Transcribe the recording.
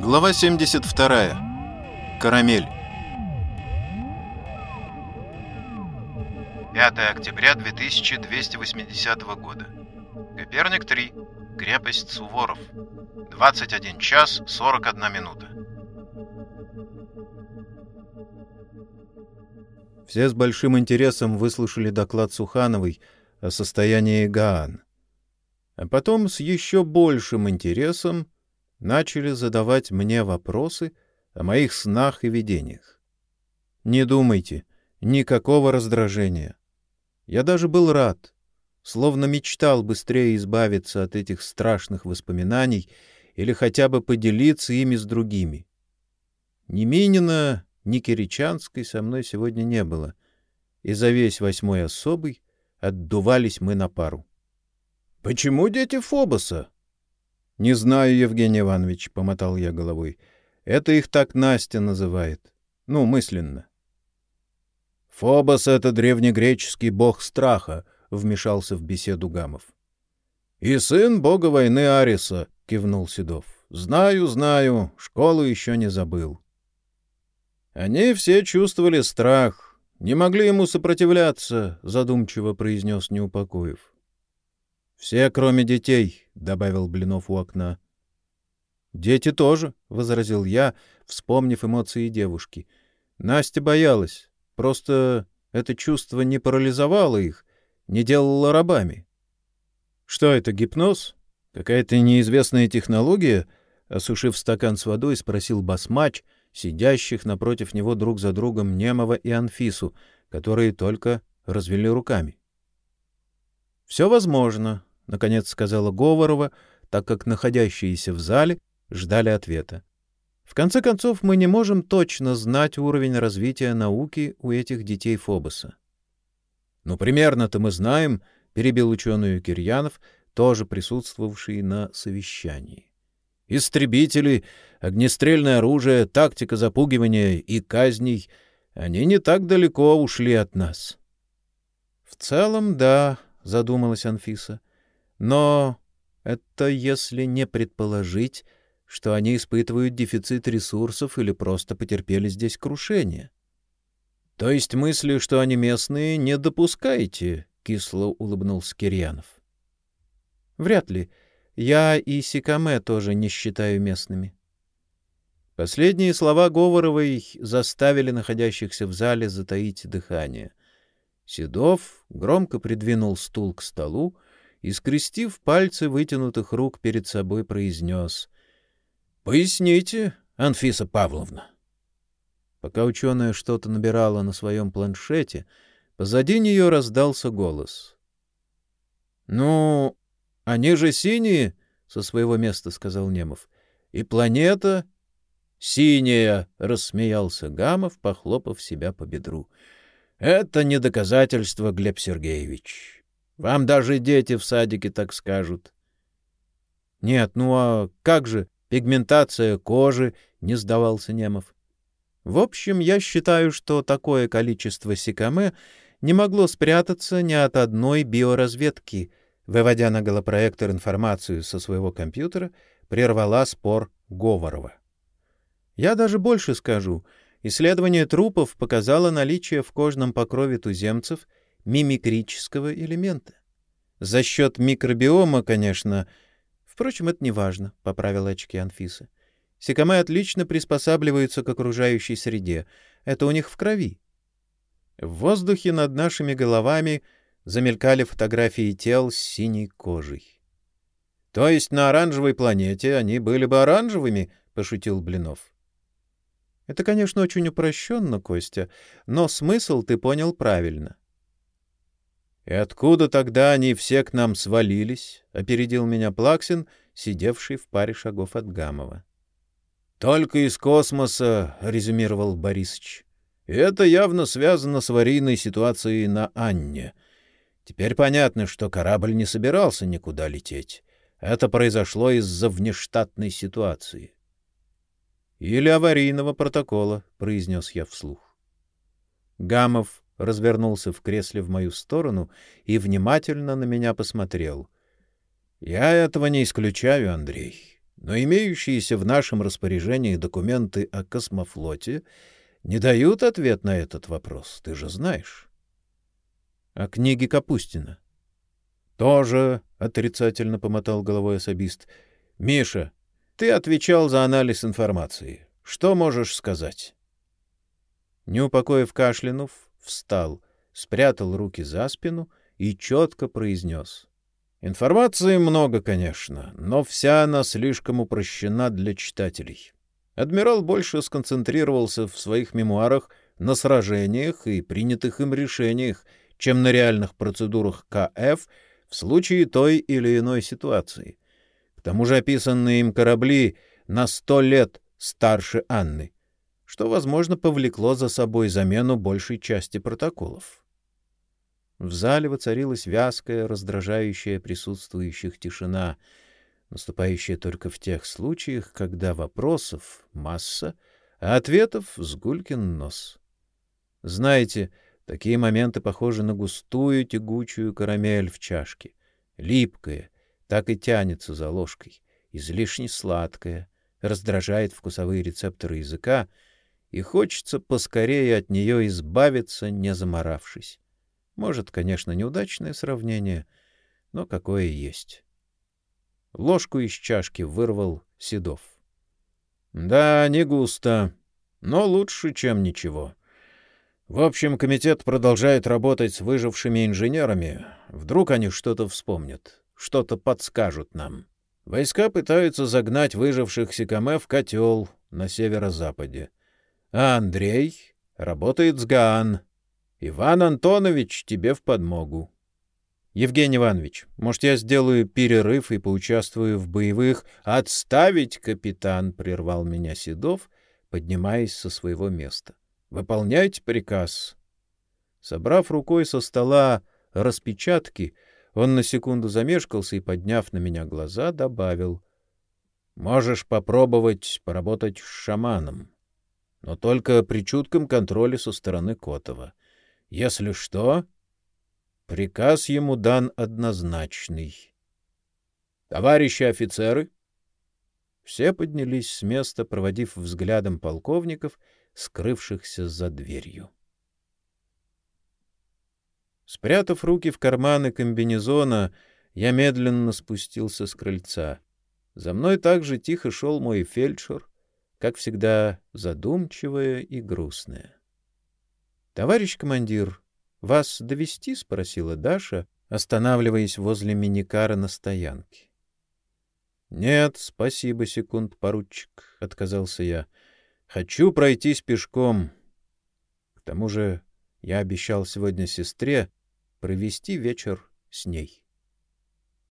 Глава 72. Карамель. 5 октября 2280 года. Коперник 3. Крепость Суворов. 21 час 41 минута. Все с большим интересом выслушали доклад Сухановой о состоянии Гаан. А потом с еще большим интересом начали задавать мне вопросы о моих снах и видениях. Не думайте, никакого раздражения. Я даже был рад, словно мечтал быстрее избавиться от этих страшных воспоминаний или хотя бы поделиться ими с другими. Ни Минина, ни Киричанской со мной сегодня не было, и за весь восьмой особый отдувались мы на пару. — Почему дети Фобоса? — Не знаю, Евгений Иванович, — помотал я головой. — Это их так Настя называет. Ну, мысленно. — Фобос — это древнегреческий бог страха, — вмешался в беседу Гамов. — И сын бога войны Ариса, — кивнул Седов. — Знаю, знаю, школу еще не забыл. Они все чувствовали страх, не могли ему сопротивляться, — задумчиво произнес Неупокоев. Все, кроме детей, — добавил Блинов у окна. — Дети тоже, — возразил я, вспомнив эмоции девушки. Настя боялась. Просто это чувство не парализовало их, не делало рабами. — Что это, гипноз? Какая-то неизвестная технология? — осушив стакан с водой, спросил басмач, сидящих напротив него друг за другом Немова и Анфису, которые только развели руками. — Все возможно, — наконец сказала Говорова, так как находящиеся в зале ждали ответа. В конце концов, мы не можем точно знать уровень развития науки у этих детей Фобоса. — Ну, примерно-то мы знаем, — перебил ученую Кирьянов, тоже присутствовавший на совещании. Истребители, огнестрельное оружие, тактика запугивания и казней — они не так далеко ушли от нас. — В целом, да, — задумалась Анфиса. Но это если не предположить, что они испытывают дефицит ресурсов или просто потерпели здесь крушение. — То есть мысли, что они местные, не допускаете? — кисло улыбнулся Кирьянов. — Вряд ли. Я и Сикаме тоже не считаю местными. Последние слова Говоровой заставили находящихся в зале затаить дыхание. Седов громко придвинул стул к столу, и, скрестив пальцы вытянутых рук перед собой, произнес «Поясните, Анфиса Павловна». Пока ученая что-то набирала на своем планшете, позади нее раздался голос. «Ну, они же синие», — со своего места сказал Немов. «И планета...» «Синяя», — рассмеялся Гамов, похлопав себя по бедру. «Это не доказательство, Глеб Сергеевич. Вам даже дети в садике так скажут. — Нет, ну а как же пигментация кожи? — не сдавался Немов. В общем, я считаю, что такое количество сикаме не могло спрятаться ни от одной биоразведки. Выводя на голопроектор информацию со своего компьютера, прервала спор Говорова. Я даже больше скажу. Исследование трупов показало наличие в кожном покрове туземцев — мимикрического элемента. За счет микробиома, конечно. Впрочем, это не важно, — поправила очки Анфиса. Сикамы отлично приспосабливаются к окружающей среде. Это у них в крови. В воздухе над нашими головами замелькали фотографии тел с синей кожей. — То есть на оранжевой планете они были бы оранжевыми? — пошутил Блинов. — Это, конечно, очень упрощенно, Костя, но смысл ты понял правильно. «И откуда тогда они все к нам свалились?» — опередил меня Плаксин, сидевший в паре шагов от Гамова. «Только из космоса», — резюмировал Борисыч. «И это явно связано с аварийной ситуацией на Анне. Теперь понятно, что корабль не собирался никуда лететь. Это произошло из-за внештатной ситуации». «Или аварийного протокола», — произнес я вслух. Гамов развернулся в кресле в мою сторону и внимательно на меня посмотрел. — Я этого не исключаю, Андрей. но имеющиеся в нашем распоряжении документы о космофлоте не дают ответ на этот вопрос, ты же знаешь. — А книги Капустина? — Тоже отрицательно помотал головой особист. — Миша, ты отвечал за анализ информации. Что можешь сказать? Неупокоив кашлянув, встал, спрятал руки за спину и четко произнес. Информации много, конечно, но вся она слишком упрощена для читателей. Адмирал больше сконцентрировался в своих мемуарах на сражениях и принятых им решениях, чем на реальных процедурах КФ в случае той или иной ситуации. К тому же описанные им корабли на сто лет старше Анны что, возможно, повлекло за собой замену большей части протоколов. В зале воцарилась вязкая, раздражающая присутствующих тишина, наступающая только в тех случаях, когда вопросов масса, а ответов с гулькин нос. Знаете, такие моменты похожи на густую тягучую карамель в чашке, липкая, так и тянется за ложкой, излишне сладкая, раздражает вкусовые рецепторы языка — и хочется поскорее от нее избавиться, не заморавшись. Может, конечно, неудачное сравнение, но какое есть. Ложку из чашки вырвал Седов. — Да, не густо, но лучше, чем ничего. В общем, комитет продолжает работать с выжившими инженерами. Вдруг они что-то вспомнят, что-то подскажут нам. Войска пытаются загнать выживших Сикаме в котел на северо-западе. А Андрей работает с Гаан. Иван Антонович тебе в подмогу. Евгений Иванович, может, я сделаю перерыв и поучаствую в боевых? Отставить, капитан, прервал меня Седов, поднимаясь со своего места. Выполняйте приказ. Собрав рукой со стола распечатки, он на секунду замешкался и, подняв на меня глаза, добавил: "Можешь попробовать поработать с шаманом но только при чутком контроле со стороны Котова. Если что, приказ ему дан однозначный. Товарищи офицеры, все поднялись с места, проводив взглядом полковников, скрывшихся за дверью. Спрятав руки в карманы комбинезона, я медленно спустился с крыльца. За мной также тихо шел мой фельдшер, как всегда, задумчивая и грустная. — Товарищ командир, вас довести? спросила Даша, останавливаясь возле миникара на стоянке. — Нет, спасибо, секунд, поручик, — отказался я. — Хочу пройтись пешком. К тому же я обещал сегодня сестре провести вечер с ней.